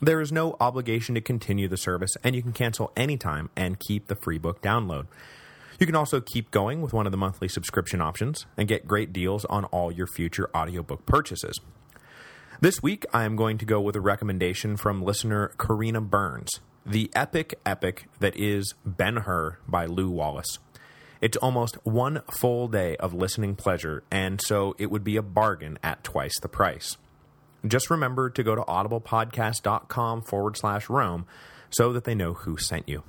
There is no obligation to continue the service, and you can cancel anytime and keep the free book download. You can also keep going with one of the monthly subscription options and get great deals on all your future audiobook purchases. This week, I am going to go with a recommendation from listener Karina Burns, the epic epic that is Ben-Hur by Lew Wallace. It's almost one full day of listening pleasure, and so it would be a bargain at twice the price. Just remember to go to audiblepodcast.com forward slash Rome so that they know who sent you.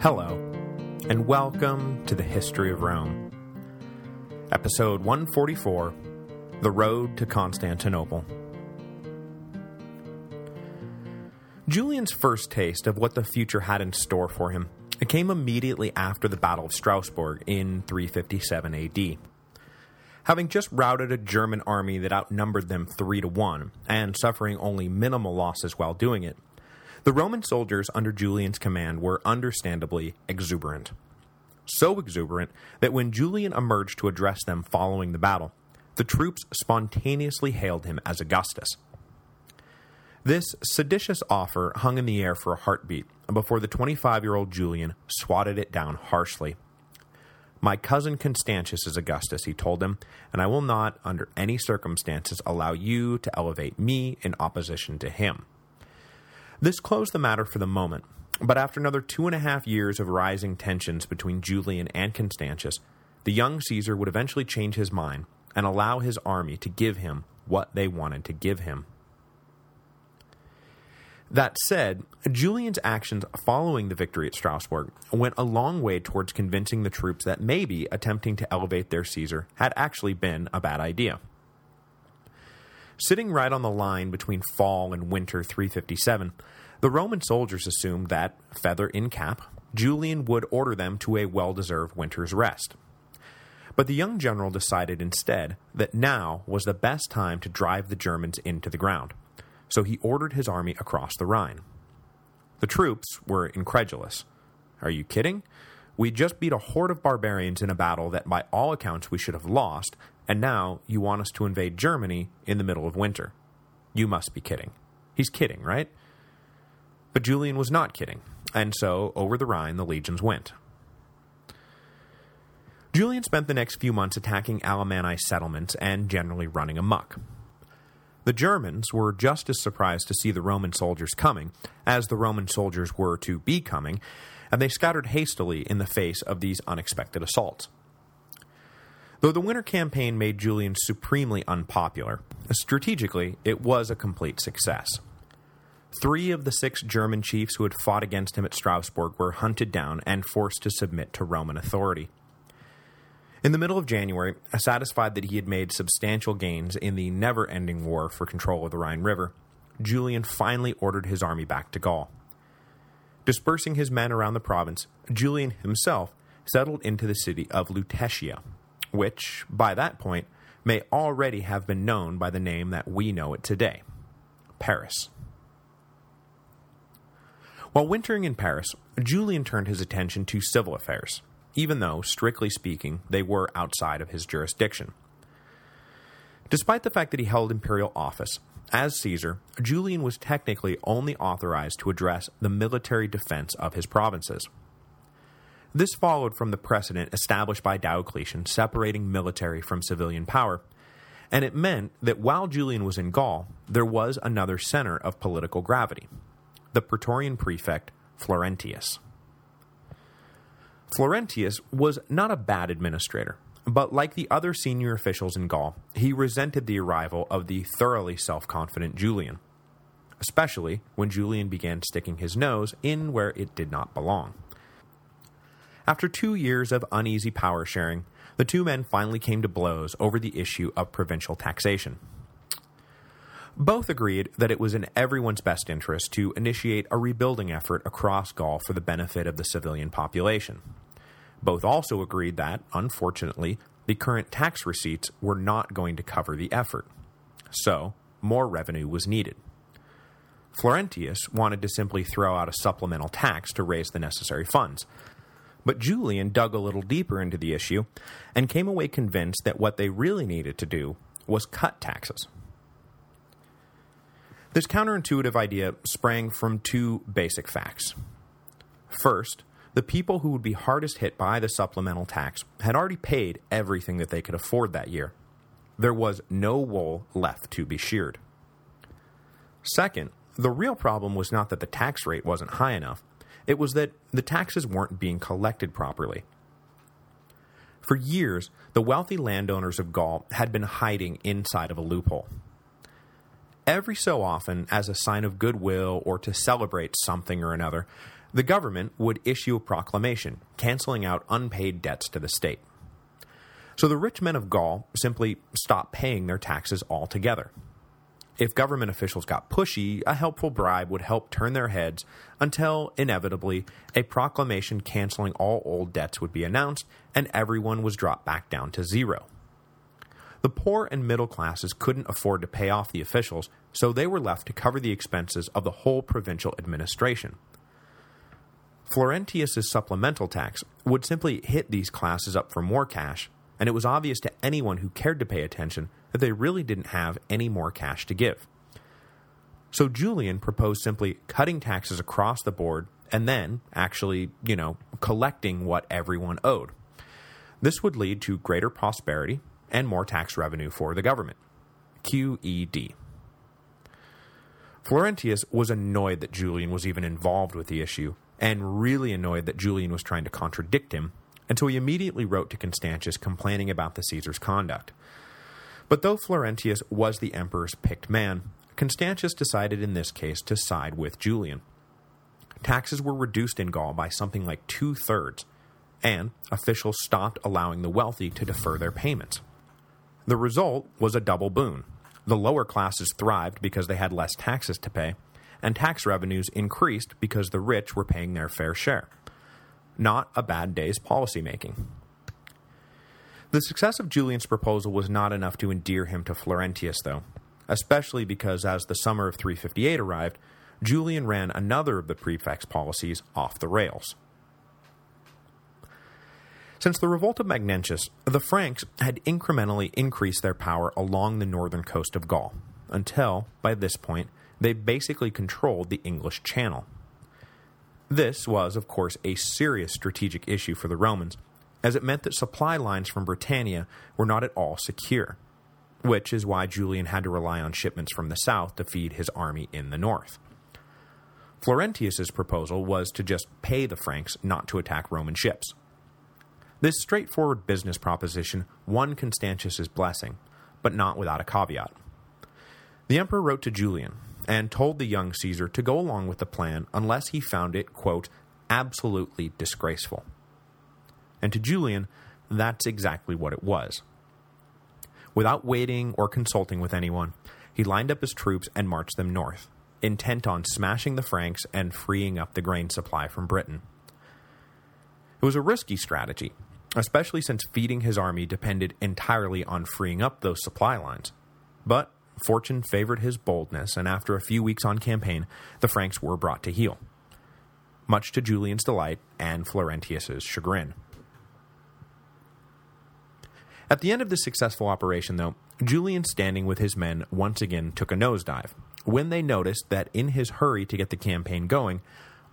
Hello, and welcome to the History of Rome. Episode 144, The Road to Constantinople. Julian's first taste of what the future had in store for him it came immediately after the Battle of Strasbourg in 357 AD. Having just routed a German army that outnumbered them 3 to 1, and suffering only minimal losses while doing it, the Roman soldiers under Julian's command were understandably exuberant. So exuberant that when Julian emerged to address them following the battle, the troops spontaneously hailed him as Augustus. This seditious offer hung in the air for a heartbeat before the 25-year-old Julian swatted it down harshly. My cousin Constantius is Augustus, he told him, and I will not, under any circumstances, allow you to elevate me in opposition to him. This closed the matter for the moment, but after another two and a half years of rising tensions between Julian and Constantius, the young Caesar would eventually change his mind and allow his army to give him what they wanted to give him. That said, Julian's actions following the victory at Strasbourg went a long way towards convincing the troops that maybe attempting to elevate their Caesar had actually been a bad idea. Sitting right on the line between fall and winter 357, the Roman soldiers assumed that, feather in cap, Julian would order them to a well-deserved winter's rest. But the young general decided instead that now was the best time to drive the Germans into the ground, so he ordered his army across the Rhine. The troops were incredulous. Are you kidding? We just beat a horde of barbarians in a battle that by all accounts we should have lost, and now you want us to invade Germany in the middle of winter. You must be kidding. He's kidding, right? But Julian was not kidding, and so over the Rhine the legions went. Julian spent the next few months attacking Alemanni settlements and generally running amok. The Germans were just as surprised to see the Roman soldiers coming, as the Roman soldiers were to be coming, and they scattered hastily in the face of these unexpected assaults. Though the winter campaign made Julian supremely unpopular, strategically it was a complete success. Three of the six German chiefs who had fought against him at Strasbourg were hunted down and forced to submit to Roman authority. In the middle of January, satisfied that he had made substantial gains in the never-ending war for control of the Rhine River, Julian finally ordered his army back to Gaul. Dispersing his men around the province, Julian himself settled into the city of Lutetia, which, by that point, may already have been known by the name that we know it today, Paris. While wintering in Paris, Julian turned his attention to civil affairs even though, strictly speaking, they were outside of his jurisdiction. Despite the fact that he held imperial office, as Caesar, Julian was technically only authorized to address the military defense of his provinces. This followed from the precedent established by Diocletian separating military from civilian power, and it meant that while Julian was in Gaul, there was another center of political gravity, the Praetorian prefect Florentius. Florentius was not a bad administrator, but like the other senior officials in Gaul, he resented the arrival of the thoroughly self-confident Julian, especially when Julian began sticking his nose in where it did not belong. After two years of uneasy power sharing, the two men finally came to blows over the issue of provincial taxation. Both agreed that it was in everyone's best interest to initiate a rebuilding effort across Gaul for the benefit of the civilian population. Both also agreed that, unfortunately, the current tax receipts were not going to cover the effort. So, more revenue was needed. Florentius wanted to simply throw out a supplemental tax to raise the necessary funds, but Julian dug a little deeper into the issue and came away convinced that what they really needed to do was cut taxes. This counterintuitive idea sprang from two basic facts. First, the people who would be hardest hit by the supplemental tax had already paid everything that they could afford that year. There was no wool left to be sheared. Second, the real problem was not that the tax rate wasn't high enough, it was that the taxes weren't being collected properly. For years, the wealthy landowners of Gaul had been hiding inside of a loophole. Every so often, as a sign of goodwill or to celebrate something or another, the government would issue a proclamation canceling out unpaid debts to the state. So the rich men of Gaul simply stopped paying their taxes altogether. If government officials got pushy, a helpful bribe would help turn their heads until, inevitably, a proclamation canceling all old debts would be announced and everyone was dropped back down to zero. The poor and middle classes couldn't afford to pay off the officials, so they were left to cover the expenses of the whole provincial administration. Florentius's supplemental tax would simply hit these classes up for more cash, and it was obvious to anyone who cared to pay attention that they really didn't have any more cash to give. So Julian proposed simply cutting taxes across the board and then actually, you know, collecting what everyone owed. This would lead to greater prosperity and more tax revenue for the government. QED. Florentius was annoyed that Julian was even involved with the issue, and really annoyed that Julian was trying to contradict him, and so he immediately wrote to Constantius complaining about the Caesar's conduct. But though Florentius was the emperor's picked man, Constantius decided in this case to side with Julian. Taxes were reduced in Gaul by something like two-thirds, and officials stopped allowing the wealthy to defer their payments. The result was a double boon. The lower classes thrived because they had less taxes to pay, and tax revenues increased because the rich were paying their fair share. Not a bad day's policymaking. The success of Julian's proposal was not enough to endear him to Florentius, though, especially because as the summer of 358 arrived, Julian ran another of the prefect's policies off the rails. Since the revolt of Magnentius, the Franks had incrementally increased their power along the northern coast of Gaul, until, by this point, they basically controlled the English Channel. This was, of course, a serious strategic issue for the Romans, as it meant that supply lines from Britannia were not at all secure, which is why Julian had to rely on shipments from the south to feed his army in the north. Florentius's proposal was to just pay the Franks not to attack Roman ships. This straightforward business proposition won Constantius's blessing, but not without a caveat. The emperor wrote to Julian, and told the young Caesar to go along with the plan unless he found it, quote, absolutely disgraceful. And to Julian, that's exactly what it was. Without waiting or consulting with anyone, he lined up his troops and marched them north, intent on smashing the Franks and freeing up the grain supply from Britain. It was a risky strategy, especially since feeding his army depended entirely on freeing up those supply lines. But fortune favored his boldness, and after a few weeks on campaign, the Franks were brought to heel, much to Julian's delight and Florentius's chagrin. At the end of this successful operation, though, Julian standing with his men once again took a nosedive, when they noticed that in his hurry to get the campaign going,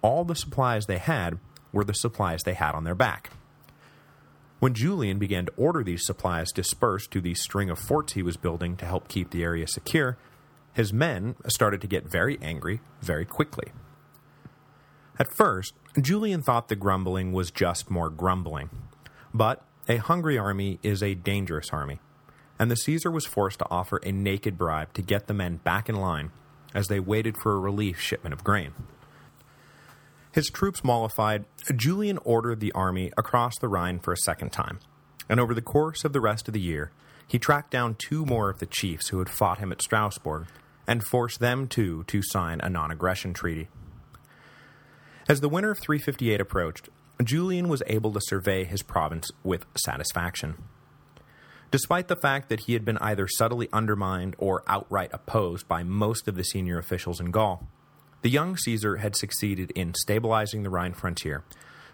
all the supplies they had were the supplies they had on their back. When Julian began to order these supplies dispersed to the string of forts he was building to help keep the area secure, his men started to get very angry very quickly. At first, Julian thought the grumbling was just more grumbling. But a hungry army is a dangerous army, and the Caesar was forced to offer a naked bribe to get the men back in line as they waited for a relief shipment of grain. His troops mollified, Julian ordered the army across the Rhine for a second time, and over the course of the rest of the year, he tracked down two more of the chiefs who had fought him at Strasbourg, and forced them too to sign a non-aggression treaty. As the winter of 358 approached, Julian was able to survey his province with satisfaction. Despite the fact that he had been either subtly undermined or outright opposed by most of the senior officials in Gaul, the young Caesar had succeeded in stabilizing the Rhine frontier,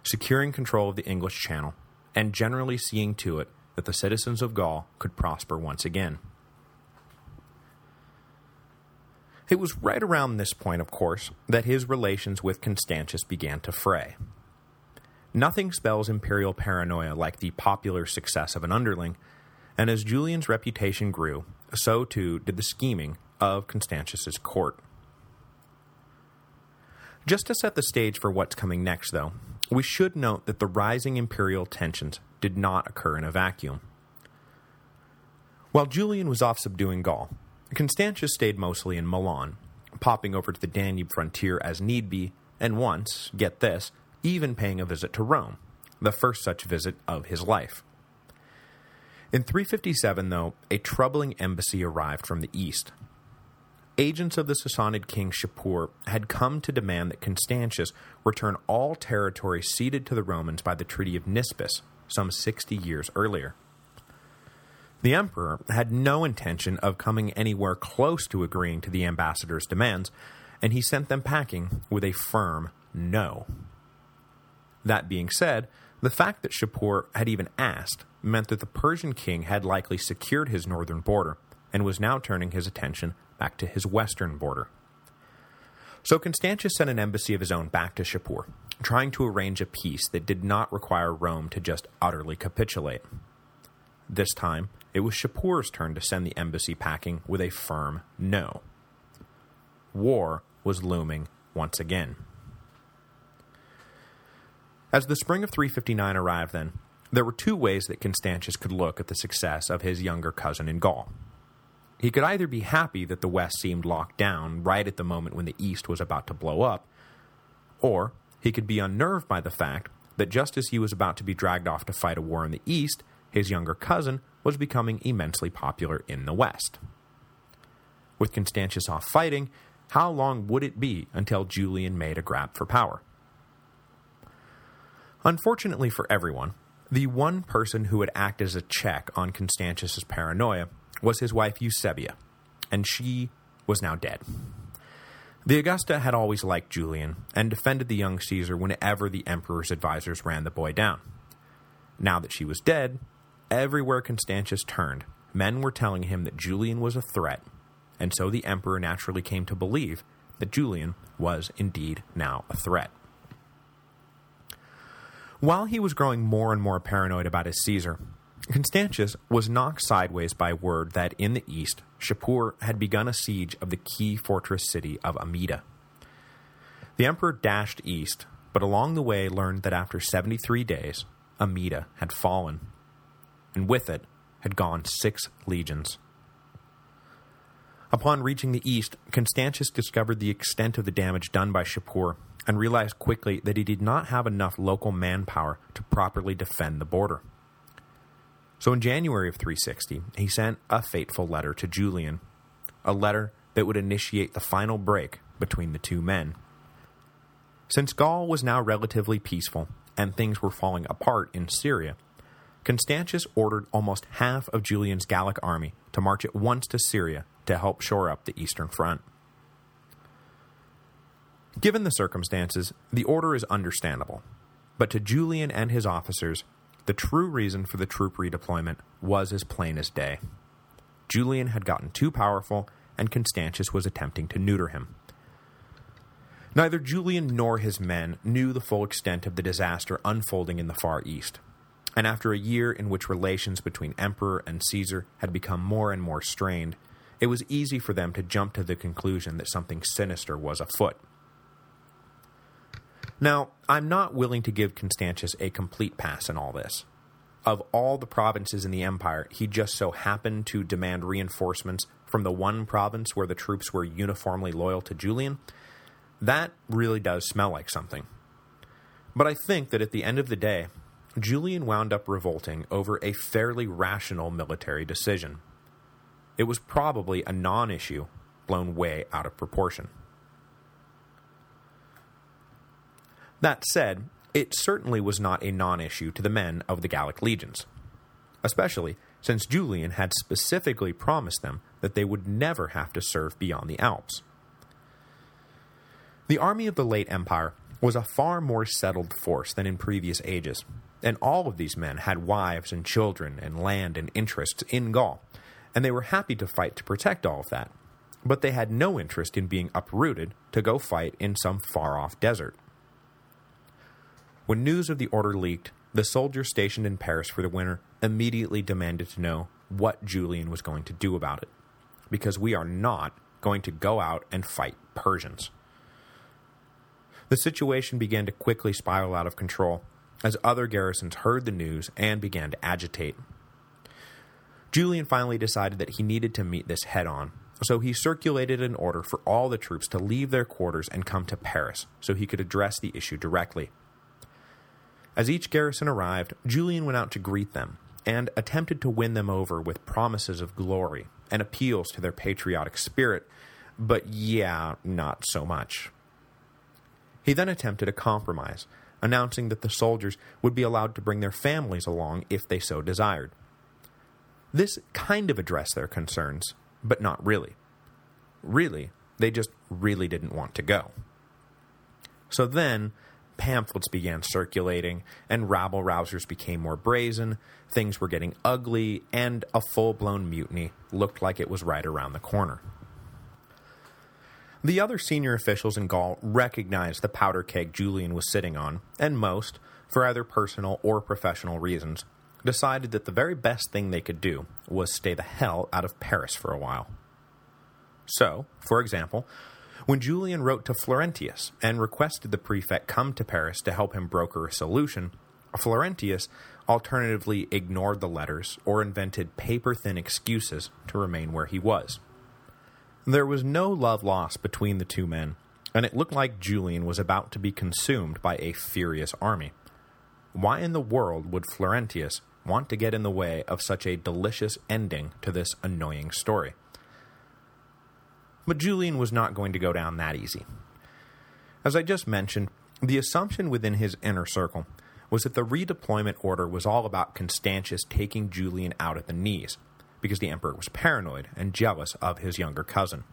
securing control of the English Channel, and generally seeing to it that the citizens of Gaul could prosper once again. It was right around this point, of course, that his relations with Constantius began to fray. Nothing spells imperial paranoia like the popular success of an underling, and as Julian's reputation grew, so too did the scheming of Constantius's court. Just to set the stage for what's coming next, though, we should note that the rising imperial tensions did not occur in a vacuum. While Julian was off subduing Gaul, Constantius stayed mostly in Milan, popping over to the Danube frontier as need be, and once, get this, even paying a visit to Rome, the first such visit of his life. In 357, though, a troubling embassy arrived from the east. Agents of the Sassanid king Shapur had come to demand that Constantius return all territory ceded to the Romans by the Treaty of Nisibis some 60 years earlier. The emperor had no intention of coming anywhere close to agreeing to the ambassador's demands, and he sent them packing with a firm no. That being said, the fact that Shapur had even asked meant that the Persian king had likely secured his northern border and was now turning his attention back to his western border. So Constantius sent an embassy of his own back to Shapur, trying to arrange a peace that did not require Rome to just utterly capitulate. This time, it was Shapur's turn to send the embassy packing with a firm no. War was looming once again. As the spring of 359 arrived then, there were two ways that Constantius could look at the success of his younger cousin in Gaul. He could either be happy that the West seemed locked down right at the moment when the East was about to blow up, or he could be unnerved by the fact that just as he was about to be dragged off to fight a war in the East, his younger cousin was becoming immensely popular in the West. With Constantius off fighting, how long would it be until Julian made a grab for power? Unfortunately for everyone, the one person who would act as a check on Constantius's paranoia was his wife Eusebia, and she was now dead. The Augusta had always liked Julian, and defended the young Caesar whenever the emperor's advisors ran the boy down. Now that she was dead, everywhere Constantius turned, men were telling him that Julian was a threat, and so the emperor naturally came to believe that Julian was indeed now a threat. While he was growing more and more paranoid about his Caesar, Constantius was knocked sideways by word that in the east, Shapur had begun a siege of the key fortress city of Amida. The emperor dashed east, but along the way learned that after 73 days, Amida had fallen, and with it had gone six legions. Upon reaching the east, Constantius discovered the extent of the damage done by Shapur and realized quickly that he did not have enough local manpower to properly defend the border. So in January of 360, he sent a fateful letter to Julian, a letter that would initiate the final break between the two men. Since Gaul was now relatively peaceful, and things were falling apart in Syria, Constantius ordered almost half of Julian's Gallic army to march at once to Syria to help shore up the eastern front. Given the circumstances, the order is understandable, but to Julian and his officers, the true reason for the troop redeployment was as plain as day. Julian had gotten too powerful, and Constantius was attempting to neuter him. Neither Julian nor his men knew the full extent of the disaster unfolding in the Far East, and after a year in which relations between Emperor and Caesar had become more and more strained, it was easy for them to jump to the conclusion that something sinister was afoot. Now, I'm not willing to give Constantius a complete pass in all this. Of all the provinces in the empire, he just so happened to demand reinforcements from the one province where the troops were uniformly loyal to Julian. That really does smell like something. But I think that at the end of the day, Julian wound up revolting over a fairly rational military decision. It was probably a non-issue, blown way out of proportion. That said, it certainly was not a non-issue to the men of the Gallic legions, especially since Julian had specifically promised them that they would never have to serve beyond the Alps. The army of the late Empire was a far more settled force than in previous ages, and all of these men had wives and children and land and interests in Gaul, and they were happy to fight to protect all of that, but they had no interest in being uprooted to go fight in some far-off desert. When news of the order leaked, the soldiers stationed in Paris for the winter immediately demanded to know what Julian was going to do about it, because we are not going to go out and fight Persians. The situation began to quickly spiral out of control, as other garrisons heard the news and began to agitate. Julian finally decided that he needed to meet this head-on, so he circulated an order for all the troops to leave their quarters and come to Paris so he could address the issue directly. As each garrison arrived, Julian went out to greet them, and attempted to win them over with promises of glory and appeals to their patriotic spirit, but yeah, not so much. He then attempted a compromise, announcing that the soldiers would be allowed to bring their families along if they so desired. This kind of addressed their concerns, but not really. Really, they just really didn't want to go. So then, pamphlets began circulating, and rabble-rousers became more brazen, things were getting ugly, and a full-blown mutiny looked like it was right around the corner. The other senior officials in Gaul recognized the powder keg Julian was sitting on, and most, for either personal or professional reasons, decided that the very best thing they could do was stay the hell out of Paris for a while. So, for example, when Julian wrote to Florentius and requested the prefect come to Paris to help him broker a solution, Florentius alternatively ignored the letters or invented paper-thin excuses to remain where he was. There was no love lost between the two men, and it looked like Julian was about to be consumed by a furious army. Why in the world would Florentius want to get in the way of such a delicious ending to this annoying story? But Julian was not going to go down that easy. As I just mentioned, the assumption within his inner circle was that the redeployment order was all about Constantius taking Julian out at the knees, because the emperor was paranoid and jealous of his younger cousin.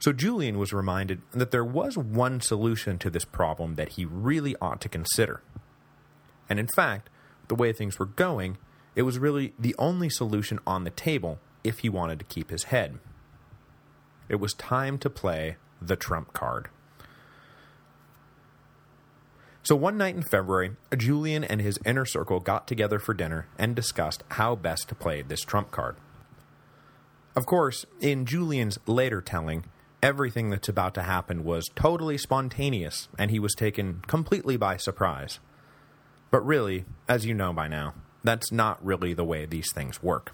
So Julian was reminded that there was one solution to this problem that he really ought to consider. And in fact, the way things were going, it was really the only solution on the table if he wanted to keep his head it was time to play the trump card. So one night in February, Julian and his inner circle got together for dinner and discussed how best to play this trump card. Of course, in Julian's later telling, everything that's about to happen was totally spontaneous, and he was taken completely by surprise. But really, as you know by now, that's not really the way these things work.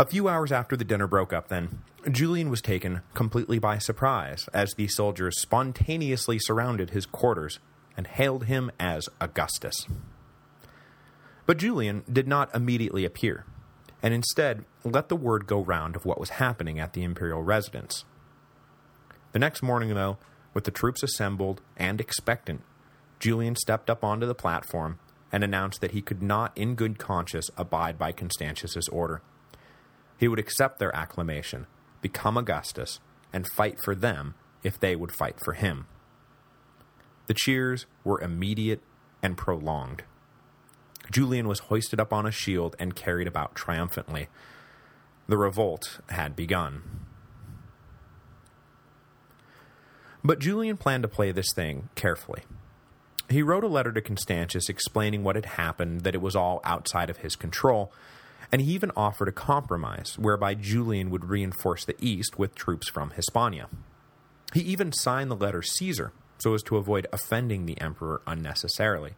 A few hours after the dinner broke up then, Julian was taken completely by surprise as the soldiers spontaneously surrounded his quarters and hailed him as Augustus. But Julian did not immediately appear, and instead let the word go round of what was happening at the imperial residence. The next morning, though, with the troops assembled and expectant, Julian stepped up onto the platform and announced that he could not in good conscience abide by Constantius's order. He would accept their acclamation, become Augustus, and fight for them if they would fight for him. The cheers were immediate and prolonged. Julian was hoisted up on a shield and carried about triumphantly. The revolt had begun. But Julian planned to play this thing carefully. He wrote a letter to Constantius explaining what had happened, that it was all outside of his control, and he even offered a compromise whereby Julian would reinforce the east with troops from Hispania. He even signed the letter Caesar so as to avoid offending the emperor unnecessarily.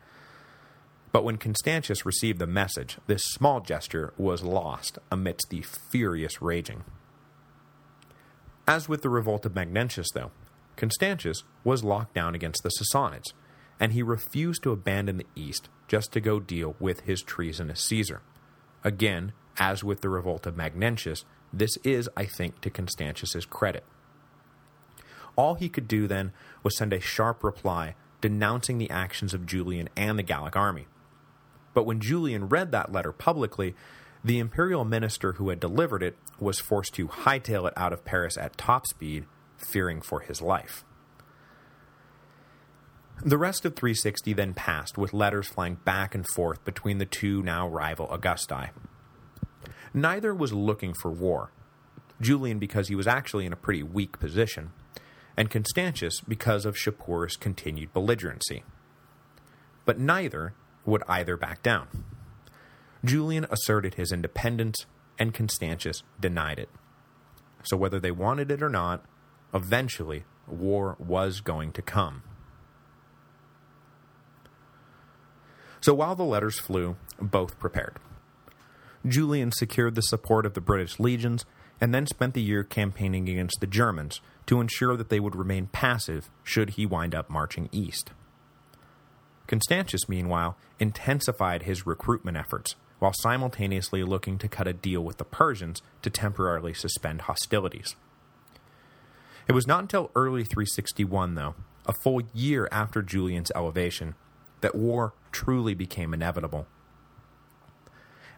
But when Constantius received the message, this small gesture was lost amidst the furious raging. As with the revolt of Magnentius, though, Constantius was locked down against the Sassanids, and he refused to abandon the east just to go deal with his treasonous Caesar. Again, as with the revolt of Magnentius, this is, I think, to Constantius's credit. All he could do then was send a sharp reply denouncing the actions of Julian and the Gallic army. But when Julian read that letter publicly, the imperial minister who had delivered it was forced to hightail it out of Paris at top speed, fearing for his life. The rest of 360 then passed, with letters flying back and forth between the two now rival Augusti. Neither was looking for war, Julian because he was actually in a pretty weak position, and Constantius because of Shapur's continued belligerency. But neither would either back down. Julian asserted his independence, and Constantius denied it. So whether they wanted it or not, eventually war was going to come. So while the letters flew, both prepared. Julian secured the support of the British legions, and then spent the year campaigning against the Germans to ensure that they would remain passive should he wind up marching east. Constantius, meanwhile, intensified his recruitment efforts, while simultaneously looking to cut a deal with the Persians to temporarily suspend hostilities. It was not until early 361, though, a full year after Julian's elevation, that war truly became inevitable.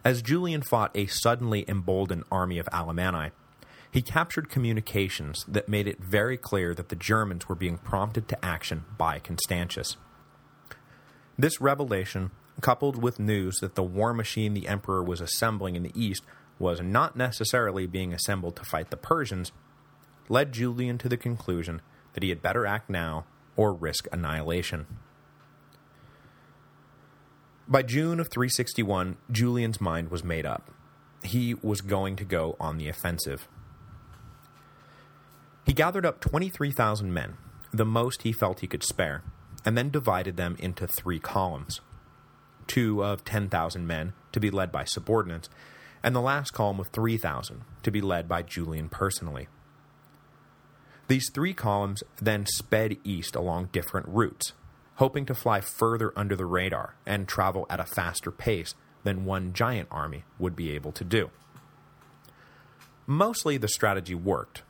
As Julian fought a suddenly emboldened army of Alemanni, he captured communications that made it very clear that the Germans were being prompted to action by Constantius. This revelation coupled with news that the war machine the emperor was assembling in the east was not necessarily being assembled to fight the Persians, led Julian to the conclusion that he had better act now or risk annihilation. By June of 361, Julian's mind was made up. He was going to go on the offensive. He gathered up 23,000 men, the most he felt he could spare, and then divided them into three columns two of 10,000 men to be led by subordinates, and the last column of 3,000 to be led by Julian personally. These three columns then sped east along different routes, hoping to fly further under the radar and travel at a faster pace than one giant army would be able to do. Mostly the strategy worked,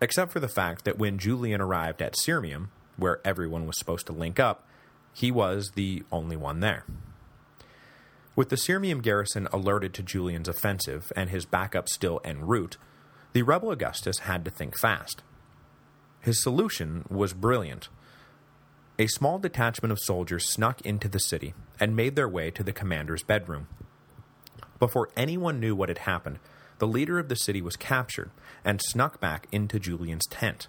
except for the fact that when Julian arrived at Sirmium, where everyone was supposed to link up, he was the only one there. With the Sirmium garrison alerted to Julian's offensive and his backup still en route, the rebel Augustus had to think fast. His solution was brilliant. A small detachment of soldiers snuck into the city and made their way to the commander's bedroom. Before anyone knew what had happened, the leader of the city was captured and snuck back into Julian's tent.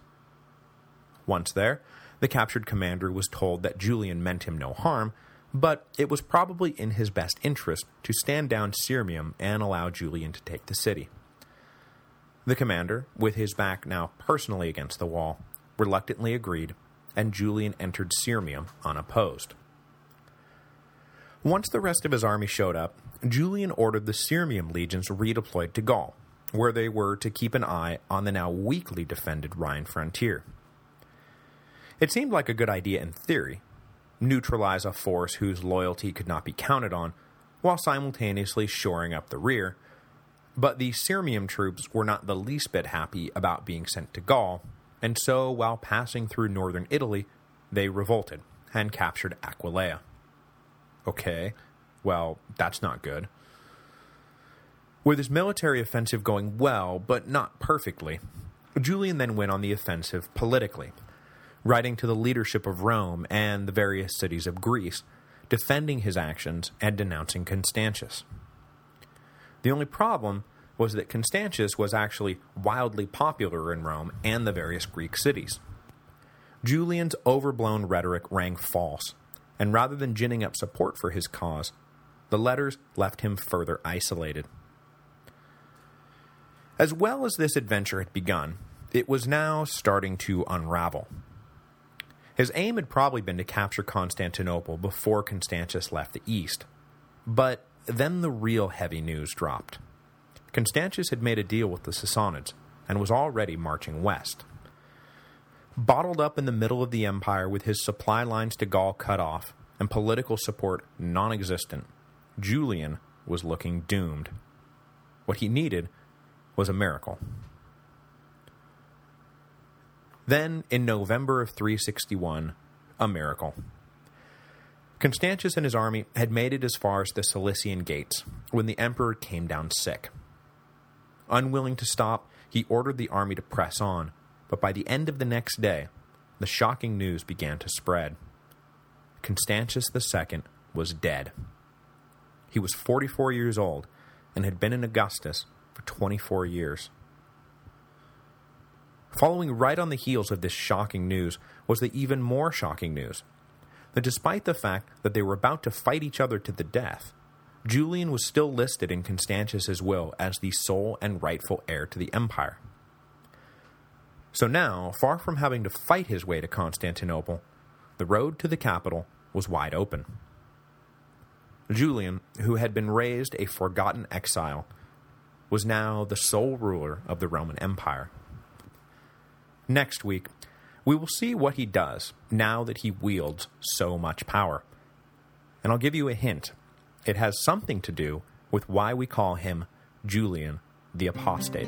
Once there, the captured commander was told that Julian meant him no harm but it was probably in his best interest to stand down Sirmium and allow Julian to take the city. The commander, with his back now personally against the wall, reluctantly agreed, and Julian entered Sirmium unopposed. Once the rest of his army showed up, Julian ordered the Sirmium legions redeployed to Gaul, where they were to keep an eye on the now weakly defended Rhine frontier. It seemed like a good idea in theory, neutralize a force whose loyalty could not be counted on, while simultaneously shoring up the rear, but the Sirmium troops were not the least bit happy about being sent to Gaul, and so while passing through northern Italy, they revolted and captured Aquileia. Okay, well, that's not good. With his military offensive going well, but not perfectly, Julian then went on the offensive politically, writing to the leadership of Rome and the various cities of Greece, defending his actions and denouncing Constantius. The only problem was that Constantius was actually wildly popular in Rome and the various Greek cities. Julian's overblown rhetoric rang false, and rather than ginning up support for his cause, the letters left him further isolated. As well as this adventure had begun, it was now starting to unravel. His aim had probably been to capture Constantinople before Constantius left the east. But then the real heavy news dropped. Constantius had made a deal with the Sassanids, and was already marching west. Bottled up in the middle of the empire with his supply lines to Gaul cut off, and political support non-existent, Julian was looking doomed. What he needed was a miracle. Then, in November of 361, a miracle. Constantius and his army had made it as far as the Cilician gates, when the emperor came down sick. Unwilling to stop, he ordered the army to press on, but by the end of the next day, the shocking news began to spread. Constantius II was dead. He was 44 years old and had been in Augustus for 24 years. Following right on the heels of this shocking news was the even more shocking news that despite the fact that they were about to fight each other to the death, Julian was still listed in Constantius's will as the sole and rightful heir to the empire. So now, far from having to fight his way to Constantinople, the road to the capital was wide open. Julian, who had been raised a forgotten exile, was now the sole ruler of the Roman Empire. Next week, we will see what he does now that he wields so much power. And I'll give you a hint. It has something to do with why we call him Julian the Apostate.